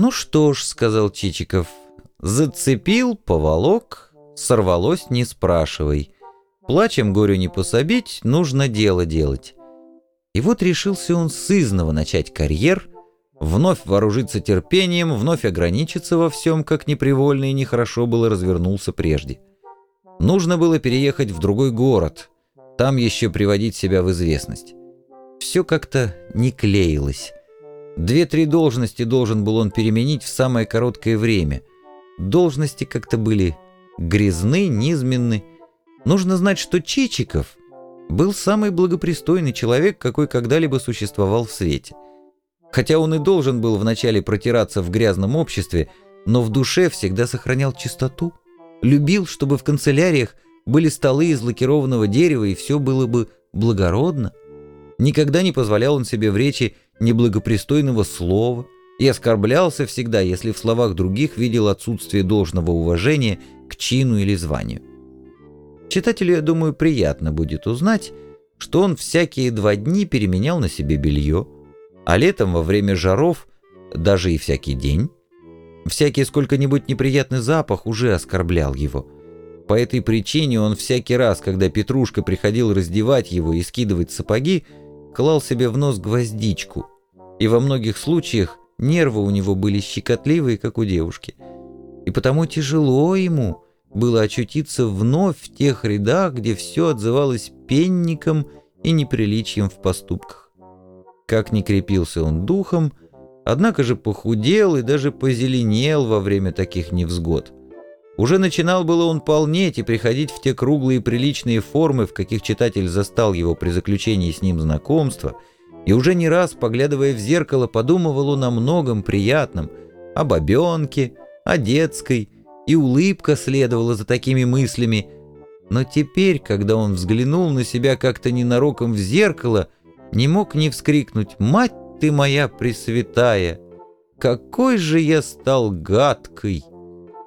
«Ну что ж», — сказал Чичиков, — «зацепил, поволок, сорвалось, не спрашивай. Плачем горю не пособить, нужно дело делать». И вот решился он сызново начать карьер, вновь вооружиться терпением, вновь ограничиться во всем, как непривольно и нехорошо было развернулся прежде. Нужно было переехать в другой город, там еще приводить себя в известность. Все как-то не клеилось. Две-три должности должен был он переменить в самое короткое время. Должности как-то были грязны, низменны. Нужно знать, что Чичиков был самый благопристойный человек, какой когда-либо существовал в свете. Хотя он и должен был вначале протираться в грязном обществе, но в душе всегда сохранял чистоту. Любил, чтобы в канцеляриях были столы из лакированного дерева, и все было бы благородно. Никогда не позволял он себе в речи неблагопристойного слова и оскорблялся всегда, если в словах других видел отсутствие должного уважения к чину или званию. Читателю, я думаю, приятно будет узнать, что он всякие два дни переменял на себе белье, а летом во время жаров даже и всякий день. Всякий сколько-нибудь неприятный запах уже оскорблял его. По этой причине он всякий раз, когда Петрушка приходил раздевать его и скидывать сапоги, клал себе в нос гвоздичку, и во многих случаях нервы у него были щекотливые, как у девушки. И потому тяжело ему было очутиться вновь в тех рядах, где все отзывалось пенником и неприличием в поступках. Как ни крепился он духом, однако же похудел и даже позеленел во время таких невзгод. Уже начинал было он полнеть и приходить в те круглые приличные формы, в каких читатель застал его при заключении с ним знакомства, и уже не раз, поглядывая в зеркало, подумывал он о многом приятном, о бабенке, о детской, и улыбка следовала за такими мыслями. Но теперь, когда он взглянул на себя как-то ненароком в зеркало, не мог не вскрикнуть «Мать ты моя пресвятая! Какой же я стал гадкой!»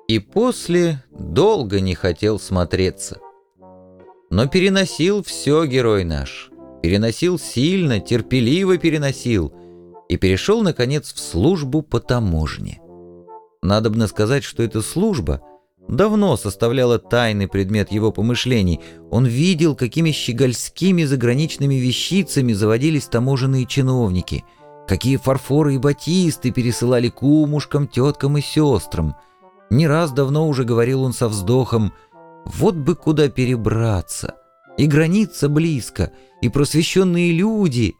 И после долго не хотел смотреться. Но переносил все герой наш. Переносил сильно, терпеливо переносил. И перешел, наконец, в службу по таможне. Надобно сказать, что эта служба давно составляла тайный предмет его помышлений. Он видел, какими щегольскими заграничными вещицами заводились таможенные чиновники, какие фарфоры и батисты пересылали кумушкам, теткам и сестрам — не раз давно уже говорил он со вздохом, вот бы куда перебраться. И граница близко, и просвещенные люди.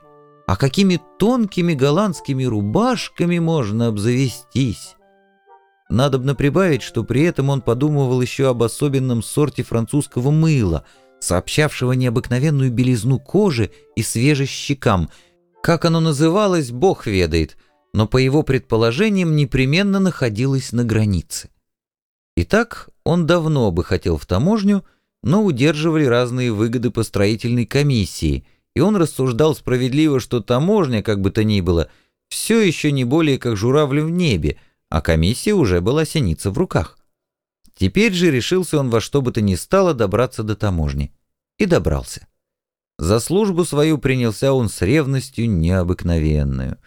А какими тонкими голландскими рубашками можно обзавестись? Надобно прибавить, что при этом он подумывал еще об особенном сорте французского мыла, сообщавшего необыкновенную белизну кожи и свежесть щекам. Как оно называлось, бог ведает, но по его предположениям непременно находилось на границе. Итак, он давно бы хотел в таможню, но удерживали разные выгоды по строительной комиссии, и он рассуждал справедливо, что таможня, как бы то ни было, все еще не более как журавль в небе, а комиссия уже была синица в руках. Теперь же решился он во что бы то ни стало добраться до таможни. И добрался. За службу свою принялся он с ревностью необыкновенную.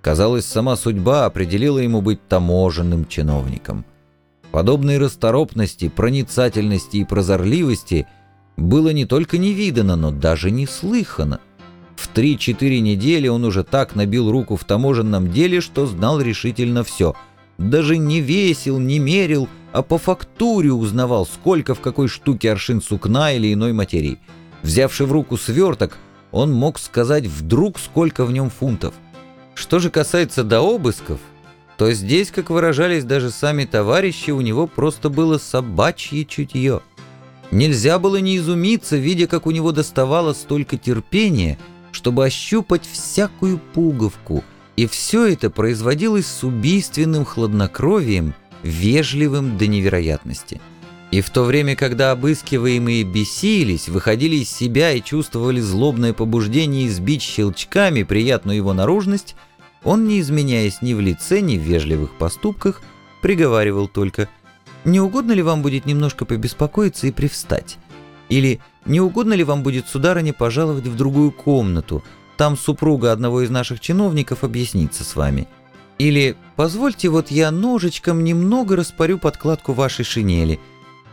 Казалось, сама судьба определила ему быть таможенным чиновником. Подобной расторопности, проницательности и прозорливости было не только не видано, но даже не слыхано. В три-четыре недели он уже так набил руку в таможенном деле, что знал решительно все. Даже не весил, не мерил, а по фактуре узнавал, сколько в какой штуке аршин сукна или иной материи. Взявши в руку сверток, он мог сказать вдруг, сколько в нем фунтов. Что же касается до обысков, то здесь, как выражались даже сами товарищи, у него просто было собачье чутье. Нельзя было не изумиться, видя, как у него доставало столько терпения, чтобы ощупать всякую пуговку, и все это производилось с убийственным хладнокровием, вежливым до невероятности. И в то время, когда обыскиваемые бесились, выходили из себя и чувствовали злобное побуждение избить щелчками приятную его наружность, он, не изменяясь ни в лице, ни в вежливых поступках, приговаривал только «Не угодно ли вам будет немножко побеспокоиться и привстать?» Или «Не угодно ли вам будет, сударыня, пожаловать в другую комнату? Там супруга одного из наших чиновников объяснится с вами». Или «Позвольте, вот я ножичком немного распорю подкладку вашей шинели».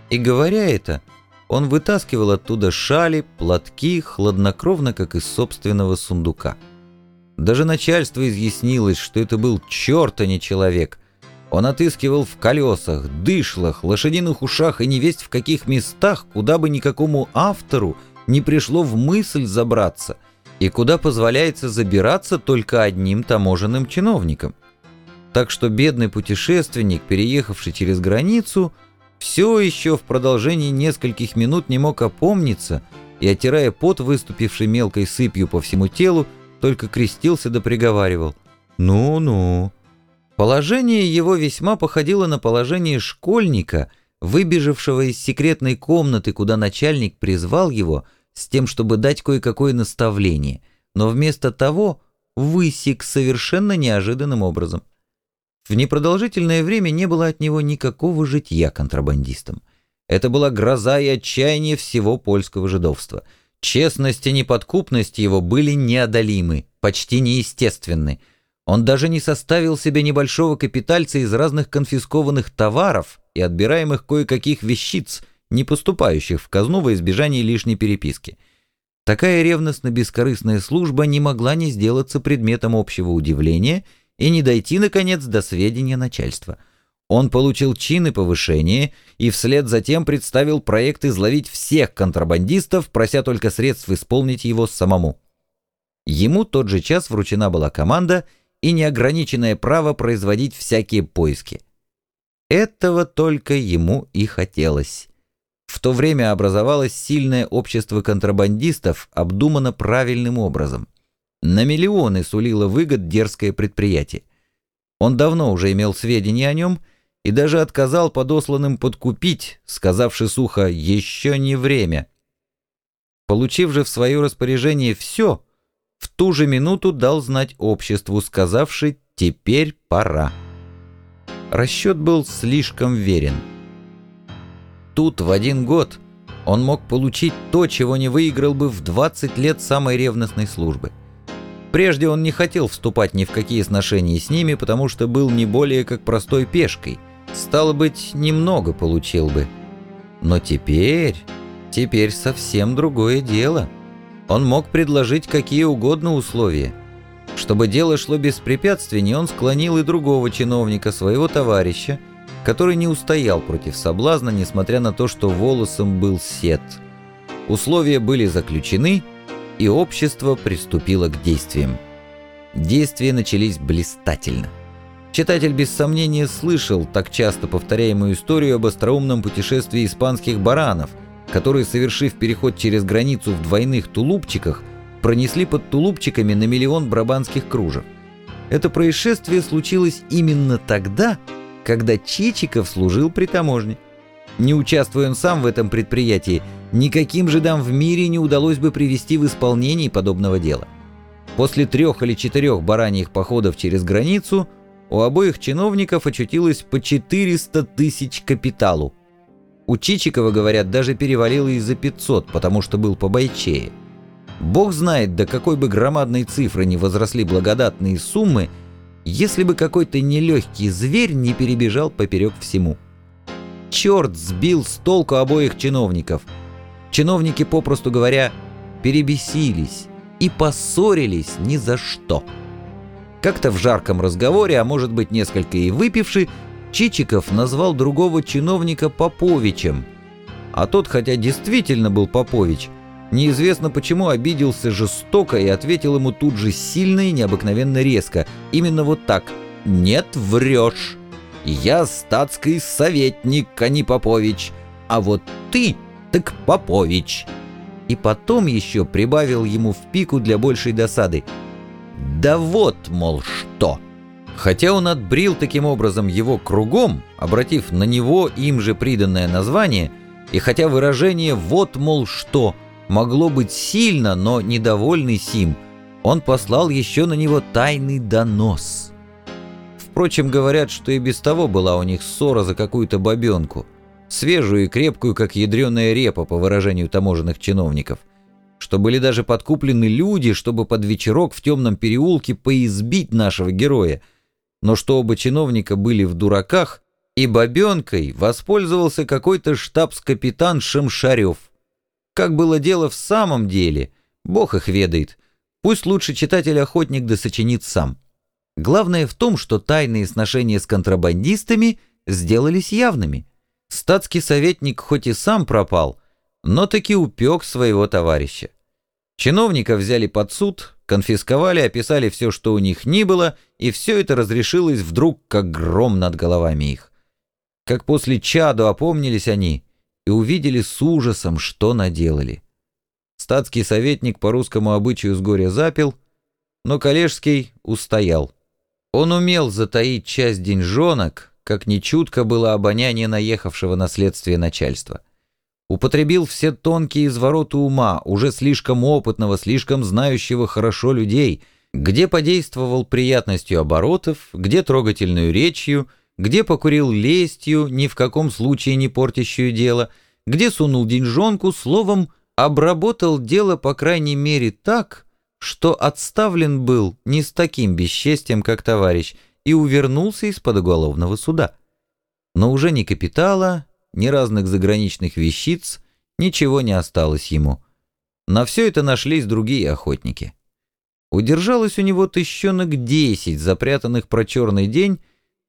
И говоря это, он вытаскивал оттуда шали, платки, хладнокровно, как из собственного сундука. Даже начальство изъяснилось, что это был черт, а не человек. Он отыскивал в колесах, дышлах, лошадиных ушах и невесть в каких местах, куда бы никакому автору не пришло в мысль забраться, и куда позволяется забираться только одним таможенным чиновникам. Так что бедный путешественник, переехавший через границу, все еще в продолжении нескольких минут не мог опомниться и, отирая пот, выступивший мелкой сыпью по всему телу, только крестился да приговаривал. «Ну-ну». Положение его весьма походило на положение школьника, выбежавшего из секретной комнаты, куда начальник призвал его с тем, чтобы дать кое-какое наставление, но вместо того высек совершенно неожиданным образом. В непродолжительное время не было от него никакого житья контрабандистом. Это была гроза и отчаяние всего польского жидовства — Честность и неподкупность его были неодолимы, почти неестественны. Он даже не составил себе небольшого капитальца из разных конфискованных товаров и отбираемых кое-каких вещиц, не поступающих в казну во избежание лишней переписки. Такая ревностно-бескорыстная служба не могла не сделаться предметом общего удивления и не дойти, наконец, до сведения начальства – он получил чин и повышение и вслед за тем представил проект изловить всех контрабандистов, прося только средств исполнить его самому. Ему тот же час вручена была команда и неограниченное право производить всякие поиски. Этого только ему и хотелось. В то время образовалось сильное общество контрабандистов, обдумано правильным образом. На миллионы сулило выгод дерзкое предприятие. Он давно уже имел сведения о нем – и даже отказал подосланным подкупить, сказавши сухо «еще не время». Получив же в свое распоряжение все, в ту же минуту дал знать обществу, сказавши «теперь пора». Расчет был слишком верен. Тут в один год он мог получить то, чего не выиграл бы в 20 лет самой ревностной службы. Прежде он не хотел вступать ни в какие сношения с ними, потому что был не более как простой пешкой, Стало быть, немного получил бы. Но теперь, теперь совсем другое дело. Он мог предложить какие угодно условия. Чтобы дело шло без он склонил и другого чиновника, своего товарища, который не устоял против соблазна, несмотря на то, что волосом был сет. Условия были заключены, и общество приступило к действиям. Действия начались блистательно. Читатель без сомнения слышал так часто повторяемую историю об остроумном путешествии испанских баранов, которые, совершив переход через границу в двойных тулупчиках, пронесли под тулупчиками на миллион брабанских кружев. Это происшествие случилось именно тогда, когда Чичиков служил при таможне. Не участвуя он сам в этом предприятии, никаким жидам в мире не удалось бы привести в исполнение подобного дела. После трех или четырех бараньих походов через границу – у обоих чиновников очутилось по 400 тысяч капиталу. У Чичикова, говорят, даже перевалило и за 500, потому что был побойчее. Бог знает, до какой бы громадной цифры не возросли благодатные суммы, если бы какой-то нелегкий зверь не перебежал поперек всему. Черт сбил с толку обоих чиновников. Чиновники, попросту говоря, перебесились и поссорились ни за что. Как-то в жарком разговоре, а может быть несколько и выпивший, Чичиков назвал другого чиновника Поповичем. А тот, хотя действительно был Попович, неизвестно почему обиделся жестоко и ответил ему тут же сильно и необыкновенно резко. Именно вот так. «Нет, врешь. Я статский советник, а не Попович. А вот ты так Попович». И потом еще прибавил ему в пику для большей досады – да вот, мол, что. Хотя он отбрил таким образом его кругом, обратив на него им же приданное название, и хотя выражение «вот, мол, что» могло быть сильно, но недовольный сим, он послал еще на него тайный донос. Впрочем, говорят, что и без того была у них ссора за какую-то бабенку, свежую и крепкую, как ядреная репа, по выражению таможенных чиновников – что были даже подкуплены люди, чтобы под вечерок в темном переулке поизбить нашего героя. но что оба чиновника были в дураках, и бабенкой воспользовался какой-то штабс-капитан Шамшарев. Как было дело в самом деле, бог их ведает. Пусть лучше читатель-охотник да сочинит сам. Главное в том, что тайные сношения с контрабандистами сделались явными. Статский советник хоть и сам пропал, но таки упек своего товарища. Чиновника взяли под суд, конфисковали, описали все, что у них ни было, и все это разрешилось вдруг, как гром над головами их. Как после чаду опомнились они и увидели с ужасом, что наделали. Статский советник по русскому обычаю с горя запил, но коллежский устоял. Он умел затаить часть деньжонок, как нечутко было обоняние наехавшего на следствие начальства. Употребил все тонкие извороты ума, уже слишком опытного, слишком знающего хорошо людей, где подействовал приятностью оборотов, где трогательную речью, где покурил лестью, ни в каком случае не портящую дело, где сунул деньжонку, словом, обработал дело, по крайней мере, так, что отставлен был не с таким бесчестием, как товарищ, и увернулся из-под уголовного суда. Но уже ни капитала, ни разных заграничных вещиц, ничего не осталось ему. На все это нашлись другие охотники. Удержалось у него тыщенок десять, запрятанных про черный день,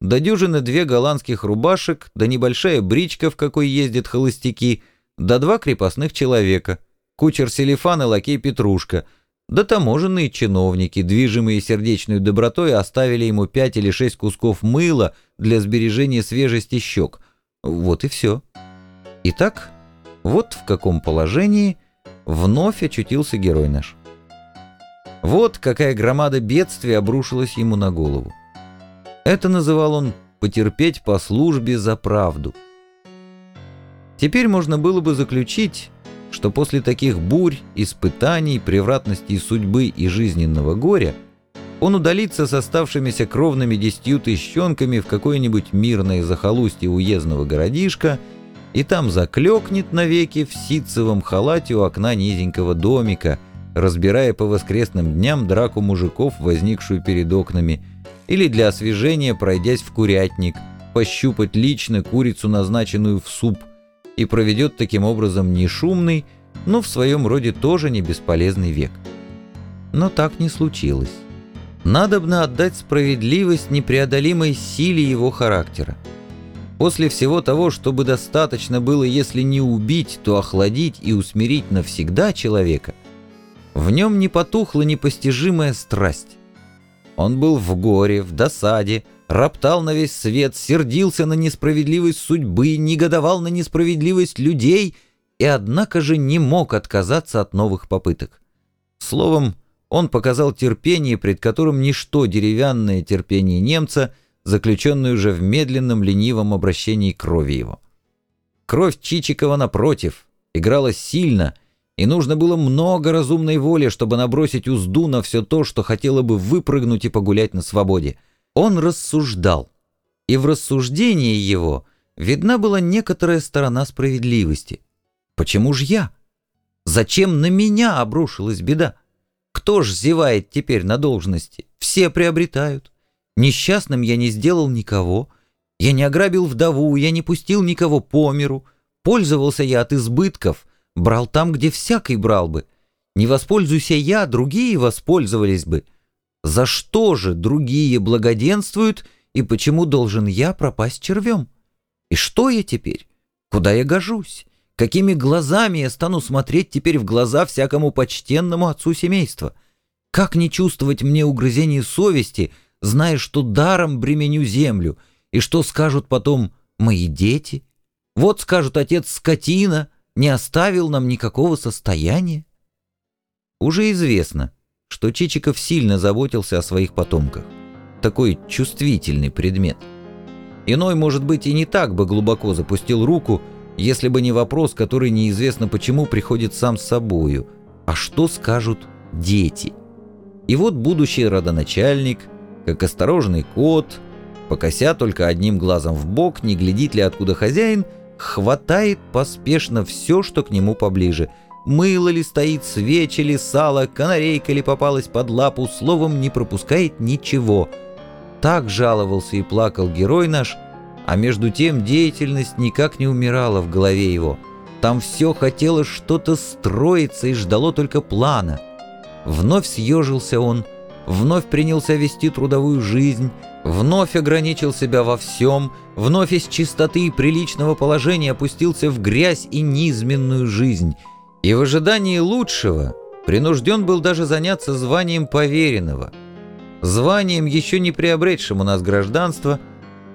до дюжины две голландских рубашек, да небольшая бричка, в какой ездят холостяки, да два крепостных человека, кучер Селифан и лакей Петрушка — да таможенные чиновники, движимые сердечной добротой, оставили ему пять или шесть кусков мыла для сбережения свежести щек. Вот и все. Итак, вот в каком положении вновь очутился герой наш. Вот какая громада бедствия обрушилась ему на голову. Это называл он «потерпеть по службе за правду». Теперь можно было бы заключить, что после таких бурь, испытаний, превратностей судьбы и жизненного горя он удалится с оставшимися кровными десятью тыщенками в какое-нибудь мирное захолустье уездного городишка и там заклекнет навеки в ситцевом халате у окна низенького домика, разбирая по воскресным дням драку мужиков, возникшую перед окнами, или для освежения, пройдясь в курятник, пощупать лично курицу, назначенную в суп, и проведет таким образом не шумный, но в своем роде тоже не бесполезный век. Но так не случилось. Надобно отдать справедливость непреодолимой силе его характера. После всего того, чтобы достаточно было, если не убить, то охладить и усмирить навсегда человека, в нем не потухла непостижимая страсть. Он был в горе, в досаде, роптал на весь свет, сердился на несправедливость судьбы, негодовал на несправедливость людей и, однако же, не мог отказаться от новых попыток. Словом, он показал терпение, пред которым ничто деревянное терпение немца, заключенное уже в медленном ленивом обращении крови его. Кровь Чичикова, напротив, играла сильно — и нужно было много разумной воли, чтобы набросить узду на все то, что хотело бы выпрыгнуть и погулять на свободе. Он рассуждал, и в рассуждении его видна была некоторая сторона справедливости. Почему же я? Зачем на меня обрушилась беда? Кто ж зевает теперь на должности? Все приобретают. Несчастным я не сделал никого. Я не ограбил вдову, я не пустил никого по миру. Пользовался я от избытков, брал там, где всякий брал бы. Не воспользуйся я, другие воспользовались бы. За что же другие благоденствуют, и почему должен я пропасть червем? И что я теперь? Куда я гожусь? Какими глазами я стану смотреть теперь в глаза всякому почтенному отцу семейства? Как не чувствовать мне угрызений совести, зная, что даром бременю землю, и что скажут потом мои дети? Вот скажут отец скотина, не оставил нам никакого состояния. Уже известно, что Чичиков сильно заботился о своих потомках. Такой чувствительный предмет. Иной, может быть, и не так бы глубоко запустил руку, если бы не вопрос, который неизвестно почему приходит сам с собою. А что скажут дети? И вот будущий родоначальник, как осторожный кот, покося только одним глазом в бок, не глядит ли откуда хозяин, хватает поспешно все, что к нему поближе — Мыло ли стоит, свечи ли, сало, канарейка ли попалась под лапу, словом, не пропускает ничего. Так жаловался и плакал герой наш, а между тем деятельность никак не умирала в голове его. Там все хотело что-то строиться и ждало только плана. Вновь съежился он, вновь принялся вести трудовую жизнь, вновь ограничил себя во всем, вновь из чистоты и приличного положения опустился в грязь и низменную жизнь. И в ожидании лучшего принужден был даже заняться званием поверенного. Званием, еще не приобретшим у нас гражданство,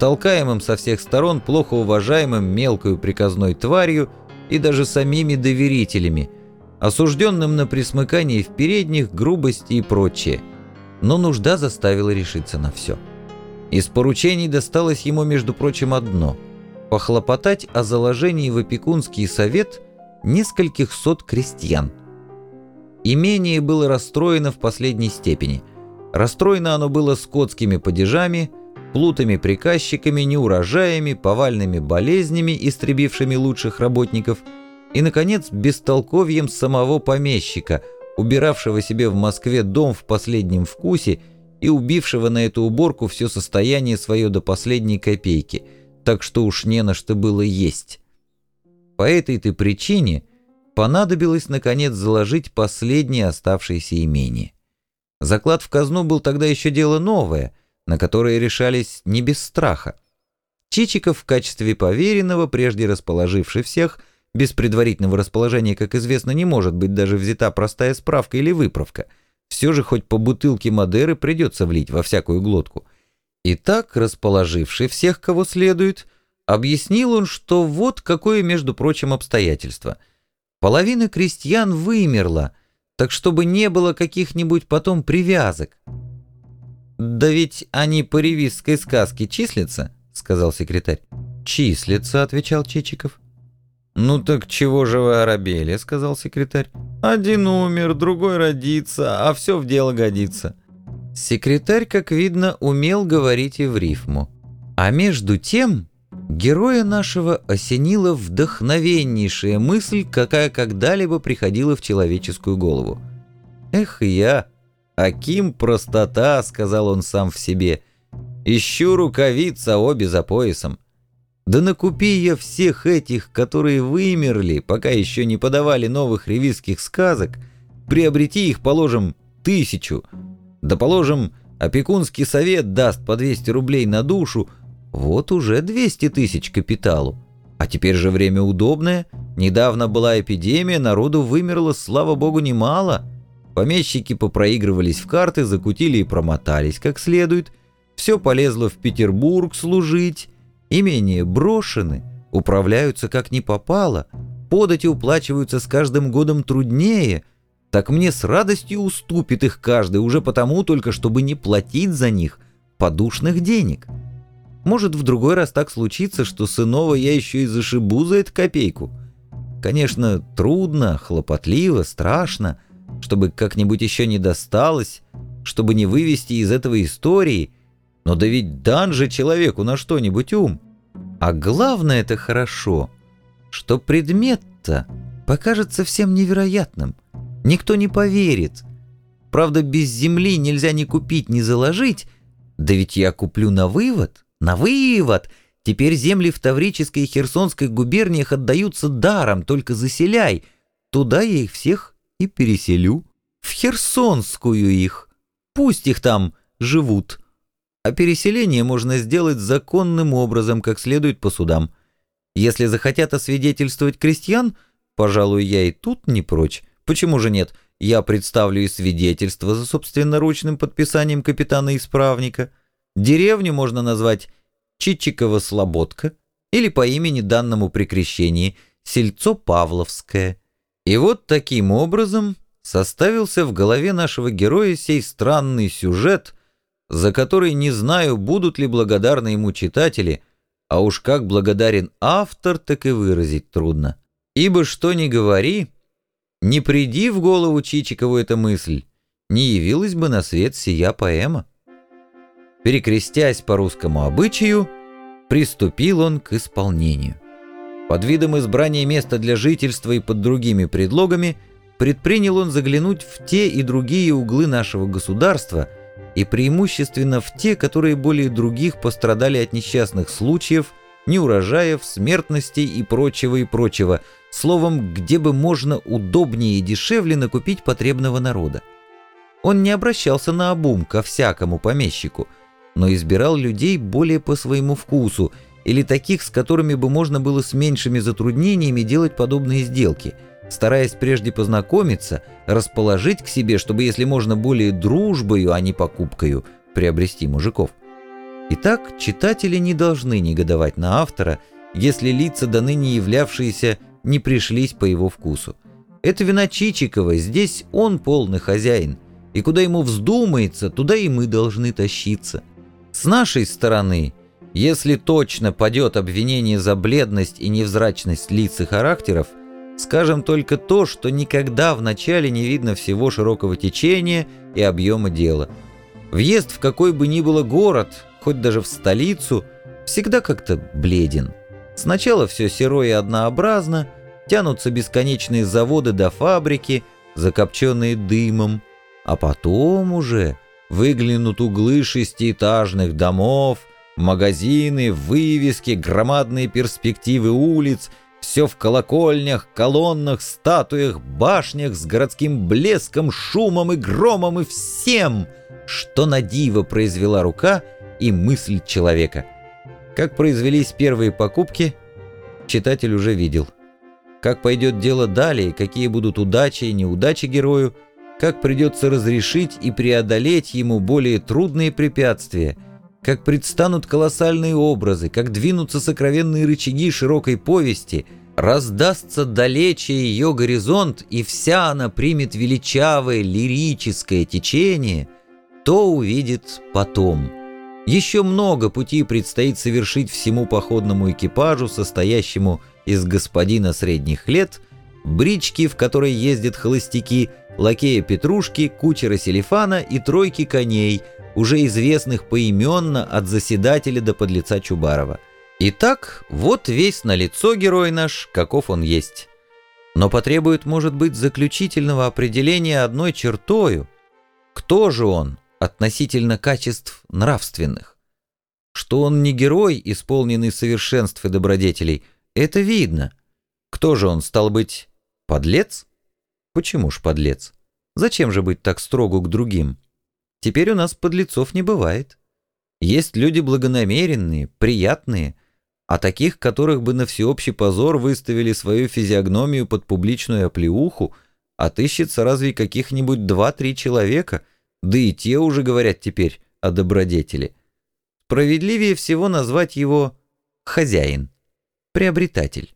толкаемым со всех сторон плохо уважаемым мелкою приказной тварью и даже самими доверителями, осужденным на присмыкание в передних, грубости и прочее. Но нужда заставила решиться на все. Из поручений досталось ему, между прочим, одно – похлопотать о заложении в опекунский совет нескольких сот крестьян. Имение было расстроено в последней степени. Расстроено оно было скотскими падежами, плутами приказчиками, неурожаями, повальными болезнями, истребившими лучших работников, и, наконец, бестолковьем самого помещика, убиравшего себе в Москве дом в последнем вкусе – и убившего на эту уборку все состояние свое до последней копейки, так что уж не на что было есть. По этой-то причине понадобилось, наконец, заложить последнее оставшееся имение. Заклад в казну был тогда еще дело новое, на которое решались не без страха. Чичиков в качестве поверенного, прежде расположивший всех, без предварительного расположения, как известно, не может быть даже взята простая справка или выправка – все же хоть по бутылке Мадеры придется влить во всякую глотку. И так, расположивший всех, кого следует, объяснил он, что вот какое, между прочим, обстоятельство. Половина крестьян вымерла, так чтобы не было каких-нибудь потом привязок. «Да ведь они по ревизской сказке числятся», — сказал секретарь. «Числятся», — отвечал Чичиков. «Ну так чего же вы оробели?» — сказал секретарь. «Один умер, другой родится, а все в дело годится». Секретарь, как видно, умел говорить и в рифму. А между тем героя нашего осенила вдохновеннейшая мысль, какая когда-либо приходила в человеческую голову. «Эх я! Аким простота!» — сказал он сам в себе. «Ищу рукавица обе за поясом. Да накупи я всех этих, которые вымерли, пока еще не подавали новых ревизских сказок, приобрети их, положим, тысячу. Да, положим, опекунский совет даст по 200 рублей на душу, вот уже 200 тысяч капиталу. А теперь же время удобное, недавно была эпидемия, народу вымерло, слава богу, немало. Помещики попроигрывались в карты, закутили и промотались как следует, все полезло в Петербург служить, Имения брошены, управляются как не попало, подати уплачиваются с каждым годом труднее, так мне с радостью уступит их каждый уже потому только, чтобы не платить за них подушных денег. Может, в другой раз так случится, что сынова я еще и зашибу за эту копейку. Конечно, трудно, хлопотливо, страшно, чтобы как-нибудь еще не досталось, чтобы не вывести из этого истории — но да ведь дан же человеку на что-нибудь ум. А главное это хорошо, что предмет-то покажется всем невероятным. Никто не поверит. Правда, без земли нельзя ни купить, ни заложить. Да ведь я куплю на вывод, на вывод. Теперь земли в Таврической и Херсонской губерниях отдаются даром, только заселяй. Туда я их всех и переселю. В Херсонскую их. Пусть их там живут а переселение можно сделать законным образом, как следует по судам. Если захотят освидетельствовать крестьян, пожалуй, я и тут не прочь. Почему же нет? Я представлю и свидетельство за собственноручным подписанием капитана-исправника. Деревню можно назвать Чичикова-Слободка или по имени данному при крещении Сельцо Павловское. И вот таким образом составился в голове нашего героя сей странный сюжет – за который не знаю, будут ли благодарны ему читатели, а уж как благодарен автор, так и выразить трудно. Ибо что ни говори, не приди в голову Чичикову эта мысль, не явилась бы на свет сия поэма. Перекрестясь по русскому обычаю, приступил он к исполнению. Под видом избрания места для жительства и под другими предлогами предпринял он заглянуть в те и другие углы нашего государства – и преимущественно в те, которые более других пострадали от несчастных случаев, неурожаев, смертностей и прочего и прочего, словом, где бы можно удобнее и дешевле накупить потребного народа. Он не обращался на обум ко всякому помещику, но избирал людей более по своему вкусу или таких, с которыми бы можно было с меньшими затруднениями делать подобные сделки – стараясь прежде познакомиться, расположить к себе, чтобы, если можно, более дружбою, а не покупкою, приобрести мужиков. Итак, читатели не должны негодовать на автора, если лица, до ныне являвшиеся, не пришлись по его вкусу. Это вина Чичикова, здесь он полный хозяин, и куда ему вздумается, туда и мы должны тащиться. С нашей стороны, если точно падет обвинение за бледность и невзрачность лиц и характеров – Скажем только то, что никогда вначале не видно всего широкого течения и объема дела. Въезд в какой бы ни было город, хоть даже в столицу, всегда как-то бледен. Сначала все серо и однообразно, тянутся бесконечные заводы до фабрики, закопченные дымом, а потом уже выглянут углы шестиэтажных домов, магазины, вывески, громадные перспективы улиц — все в колокольнях, колоннах, статуях, башнях с городским блеском, шумом и громом и всем, что на диво произвела рука и мысль человека. Как произвелись первые покупки, читатель уже видел. Как пойдет дело далее, какие будут удачи и неудачи герою, как придется разрешить и преодолеть ему более трудные препятствия – как предстанут колоссальные образы, как двинутся сокровенные рычаги широкой повести, раздастся далече ее горизонт, и вся она примет величавое лирическое течение, то увидит потом. Еще много пути предстоит совершить всему походному экипажу, состоящему из господина средних лет, брички, в которой ездят холостяки, лакея Петрушки, кучера Селифана и тройки коней – уже известных поименно от заседателя до подлеца Чубарова. Итак, вот весь на лицо герой наш, каков он есть. Но потребует, может быть, заключительного определения одной чертою. Кто же он относительно качеств нравственных? Что он не герой, исполненный совершенств и добродетелей, это видно. Кто же он, стал быть, подлец? Почему ж подлец? Зачем же быть так строгу к другим? Теперь у нас подлецов не бывает. Есть люди благонамеренные, приятные, а таких, которых бы на всеобщий позор выставили свою физиогномию под публичную оплеуху, отыщется разве каких-нибудь два-три человека, да и те уже говорят теперь о добродетели. Справедливее всего назвать его хозяин, приобретатель.